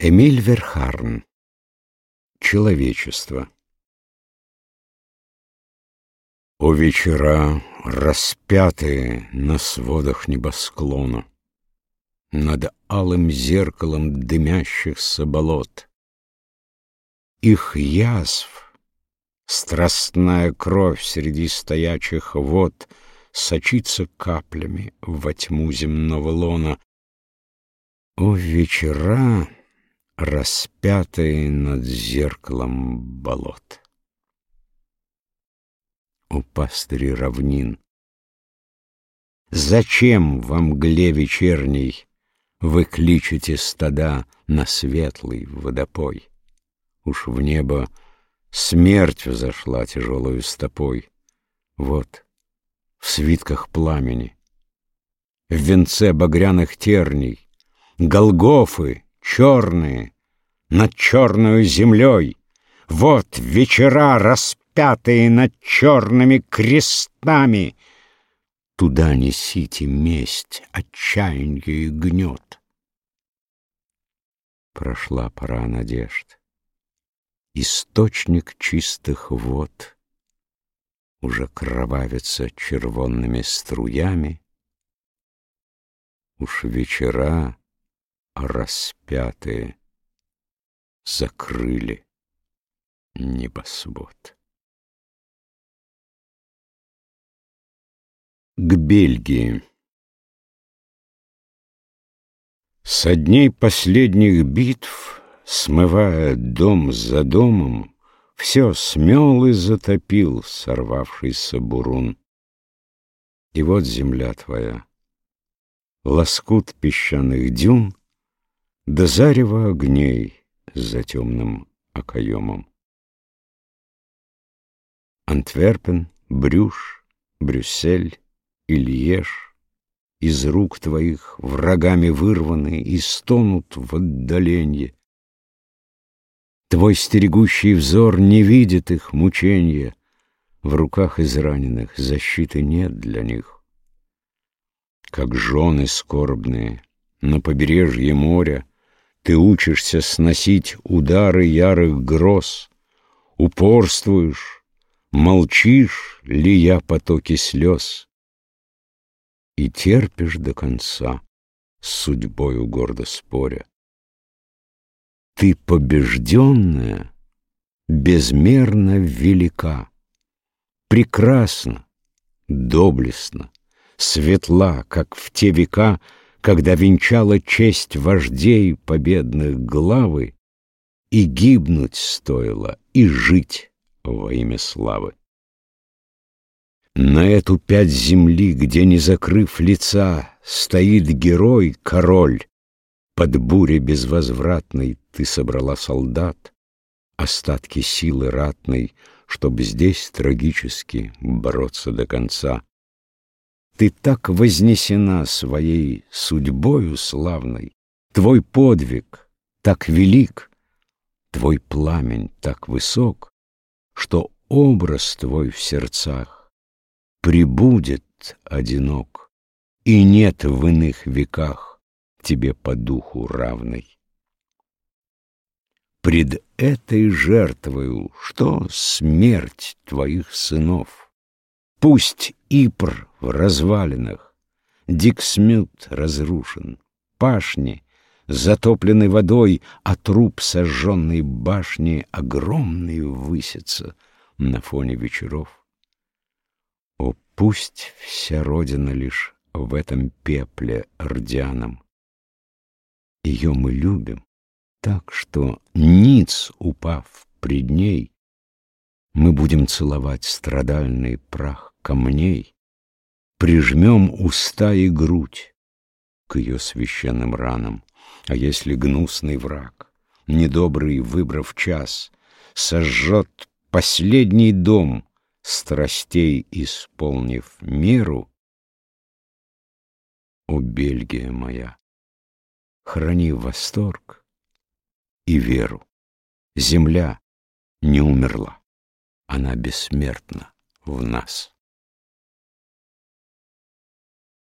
Эмиль Верхарн. Человечество. О вечера, распятые на сводах небосклона, Над алым зеркалом дымящихся болот. Их язв, страстная кровь среди стоячих вод Сочится каплями во тьму земного лона. О вечера, распятые над зеркалом болот. О пастыри равнин! Зачем во мгле вечерней Вы кличете стада на светлый водопой? Уж в небо смерть взошла тяжелую стопой. Вот в свитках пламени, В венце багряных терней, Голгофы черные, над черную землей. Вот вечера, распятые над черными крестами. Туда несите месть, отчаяние и гнет. Прошла пора надежд. Источник чистых вод Уже кровавится червонными струями. Уж вечера распятые закрыли небосвод. К Бельгии Со дней последних битв, смывая дом за домом, Все смел и затопил сорвавшийся бурун. И вот земля твоя, лоскут песчаных дюн, до зарева огней за темным окоемом. Антверпен, Брюш, Брюссель и Льеж Из рук твоих врагами вырваны И стонут в отдаленье. Твой стерегущий взор не видит их мученья, В руках израненных защиты нет для них. Как жены скорбные на побережье моря ты учишься сносить удары ярых гроз, Упорствуешь, молчишь, лия потоки слез, И терпишь до конца, с судьбою гордо споря. Ты побежденная, безмерно велика, Прекрасна, доблестна, светла, как в те века, когда венчала честь вождей победных главы, И гибнуть стоило, и жить во имя славы. На эту пять земли, где, не закрыв лица, Стоит герой, король, Под бурей безвозвратной ты собрала солдат, Остатки силы ратной, Чтоб здесь трагически бороться до конца. Ты так вознесена своей судьбою славной, Твой подвиг так велик, Твой пламень так высок, Что образ твой в сердцах Прибудет одинок, И нет в иных веках Тебе по духу равной. Пред этой жертвою что смерть твоих сынов? Пусть Ипр в развалинах, Диксмют разрушен, пашни затоплены водой, А труп сожженной башни огромный высится на фоне вечеров. О, пусть вся Родина лишь в этом пепле рдяном. Ее мы любим так, что ниц, упав пред ней, Мы будем целовать страдальный прах камней, Прижмем уста и грудь к ее священным ранам. А если гнусный враг, недобрый выбрав час, Сожжет последний дом, страстей исполнив меру, О, Бельгия моя, храни восторг и веру. Земля не умерла, она бессмертна в нас.